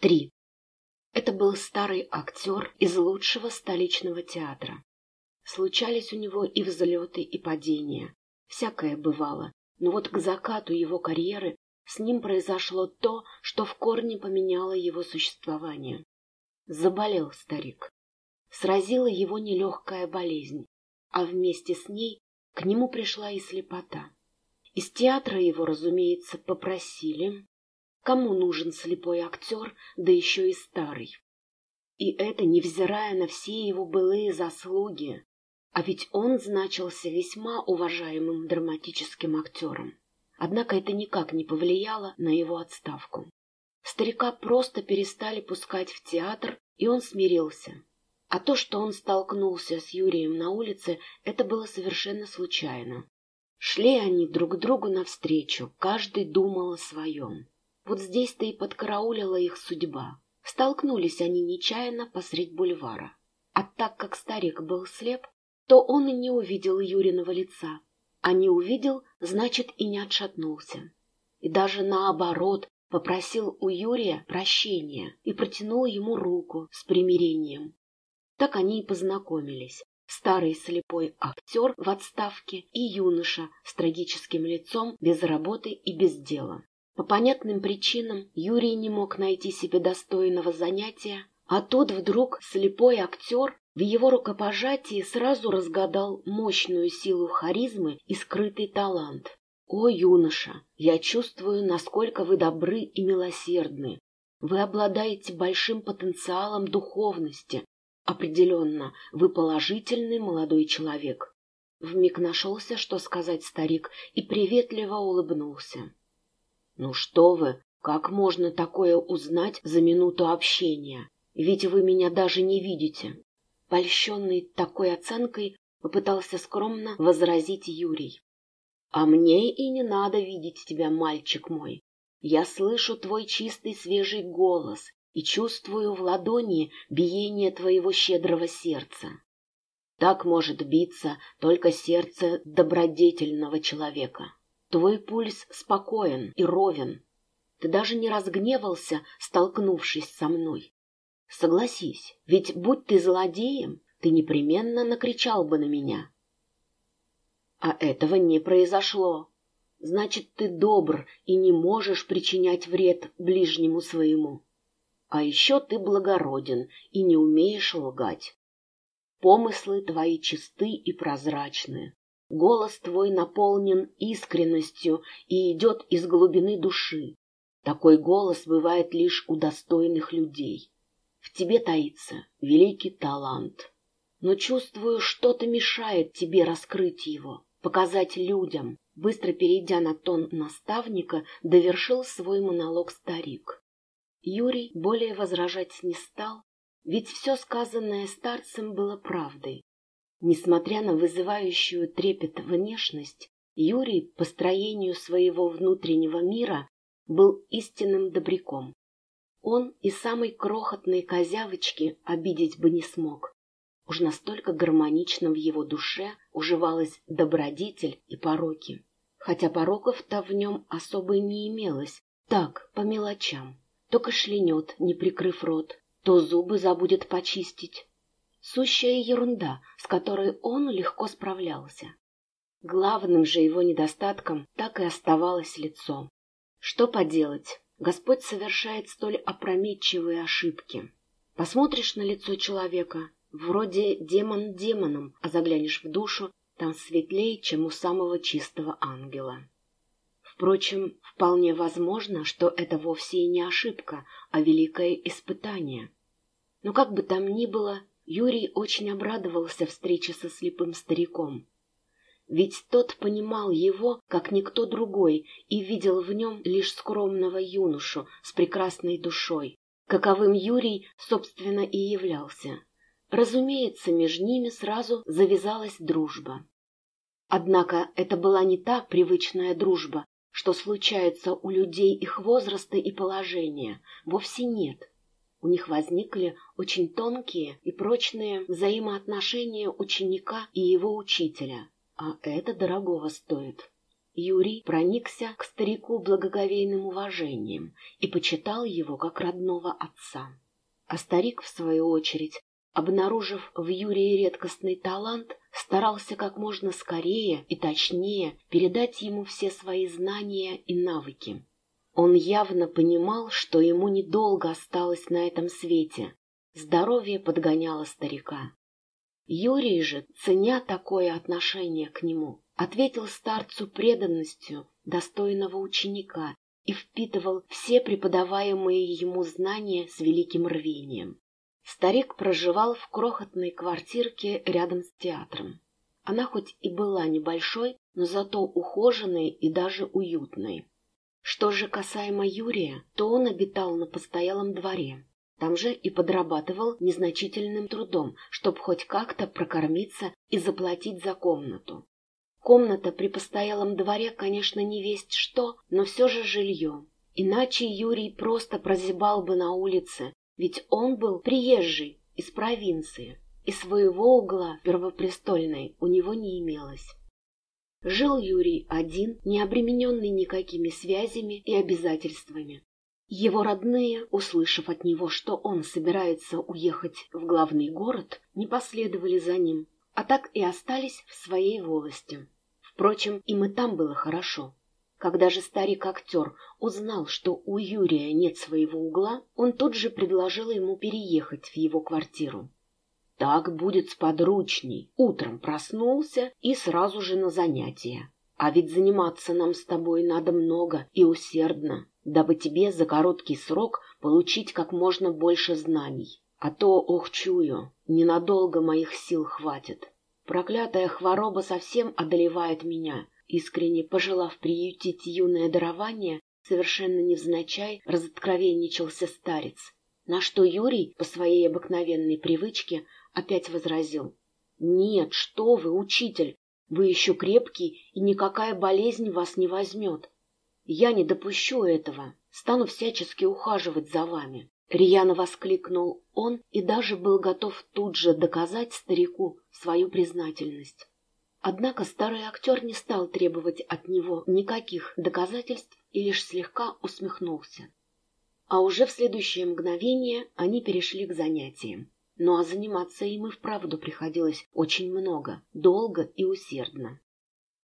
Три. Это был старый актер из лучшего столичного театра. Случались у него и взлеты, и падения. Всякое бывало. Но вот к закату его карьеры с ним произошло то, что в корне поменяло его существование. Заболел старик. Сразила его нелегкая болезнь, а вместе с ней к нему пришла и слепота. Из театра его, разумеется, попросили. Кому нужен слепой актер, да еще и старый? И это невзирая на все его былые заслуги. А ведь он значился весьма уважаемым драматическим актером. Однако это никак не повлияло на его отставку. Старика просто перестали пускать в театр, и он смирился. А то, что он столкнулся с Юрием на улице, это было совершенно случайно. Шли они друг другу навстречу, каждый думал о своем. Вот здесь-то и подкараулила их судьба. Столкнулись они нечаянно посредь бульвара. А так как старик был слеп, то он и не увидел Юриного лица. А не увидел, значит, и не отшатнулся. И даже наоборот, попросил у Юрия прощения и протянул ему руку с примирением. Так они и познакомились старый слепой актер в отставке и юноша с трагическим лицом, без работы и без дела. По понятным причинам Юрий не мог найти себе достойного занятия, а тот вдруг слепой актер в его рукопожатии сразу разгадал мощную силу харизмы и скрытый талант. «О, юноша, я чувствую, насколько вы добры и милосердны. Вы обладаете большим потенциалом духовности, Определенно, вы положительный молодой человек. Вмиг нашелся, что сказать старик, и приветливо улыбнулся. Ну что вы, как можно такое узнать за минуту общения? Ведь вы меня даже не видите. Польщенный такой оценкой попытался скромно возразить Юрий. А мне и не надо видеть тебя, мальчик мой. Я слышу твой чистый свежий голос и чувствую в ладони биение твоего щедрого сердца. Так может биться только сердце добродетельного человека. Твой пульс спокоен и ровен. Ты даже не разгневался, столкнувшись со мной. Согласись, ведь будь ты злодеем, ты непременно накричал бы на меня. А этого не произошло. Значит, ты добр и не можешь причинять вред ближнему своему. А еще ты благороден и не умеешь лгать. Помыслы твои чисты и прозрачны. Голос твой наполнен искренностью и идет из глубины души. Такой голос бывает лишь у достойных людей. В тебе таится великий талант. Но чувствую, что-то мешает тебе раскрыть его, показать людям. Быстро перейдя на тон наставника, довершил свой монолог старик. Юрий более возражать не стал, ведь все сказанное старцем было правдой. Несмотря на вызывающую трепет внешность, Юрий по строению своего внутреннего мира был истинным добряком. Он и самой крохотной козявочки обидеть бы не смог. Уж настолько гармонично в его душе уживалась добродетель и пороки. Хотя пороков-то в нем особо не имелось, так, по мелочам. То кашлянет, не прикрыв рот, то зубы забудет почистить. Сущая ерунда, с которой он легко справлялся. Главным же его недостатком так и оставалось лицо. Что поделать, Господь совершает столь опрометчивые ошибки. Посмотришь на лицо человека, вроде демон демоном, а заглянешь в душу, там светлее, чем у самого чистого ангела. Впрочем, вполне возможно, что это вовсе и не ошибка, а великое испытание. Но как бы там ни было, Юрий очень обрадовался встрече со слепым стариком. Ведь тот понимал его, как никто другой, и видел в нем лишь скромного юношу с прекрасной душой, каковым Юрий, собственно, и являлся. Разумеется, между ними сразу завязалась дружба. Однако это была не та привычная дружба, что случается у людей их возраста и положения, вовсе нет. У них возникли очень тонкие и прочные взаимоотношения ученика и его учителя, а это дорогого стоит. Юрий проникся к старику благоговейным уважением и почитал его как родного отца. А старик, в свою очередь, обнаружив в Юрии редкостный талант, старался как можно скорее и точнее передать ему все свои знания и навыки. Он явно понимал, что ему недолго осталось на этом свете. Здоровье подгоняло старика. Юрий же, ценя такое отношение к нему, ответил старцу преданностью достойного ученика и впитывал все преподаваемые ему знания с великим рвением. Старик проживал в крохотной квартирке рядом с театром. Она хоть и была небольшой, но зато ухоженной и даже уютной. Что же касаемо Юрия, то он обитал на постоялом дворе. Там же и подрабатывал незначительным трудом, чтобы хоть как-то прокормиться и заплатить за комнату. Комната при постоялом дворе, конечно, не весть что, но все же жилье. Иначе Юрий просто прозябал бы на улице, ведь он был приезжий из провинции, и своего угла первопрестольной у него не имелось. Жил Юрий один, не обремененный никакими связями и обязательствами. Его родные, услышав от него, что он собирается уехать в главный город, не последовали за ним, а так и остались в своей волости. Впрочем, им и там было хорошо. Когда же старик-актер узнал, что у Юрия нет своего угла, он тут же предложил ему переехать в его квартиру. Так будет сподручней. Утром проснулся и сразу же на занятия. А ведь заниматься нам с тобой надо много и усердно, дабы тебе за короткий срок получить как можно больше знаний. А то, ох, чую, ненадолго моих сил хватит. Проклятая хвороба совсем одолевает меня. Искренне пожелав приютить юное дарование, совершенно невзначай разоткровенничался старец. На что Юрий, по своей обыкновенной привычке, опять возразил. «Нет, что вы, учитель, вы еще крепкий, и никакая болезнь вас не возьмет. Я не допущу этого, стану всячески ухаживать за вами». Рьяно воскликнул он и даже был готов тут же доказать старику свою признательность. Однако старый актер не стал требовать от него никаких доказательств и лишь слегка усмехнулся. А уже в следующее мгновение они перешли к занятиям. Ну а заниматься им и вправду приходилось очень много, долго и усердно.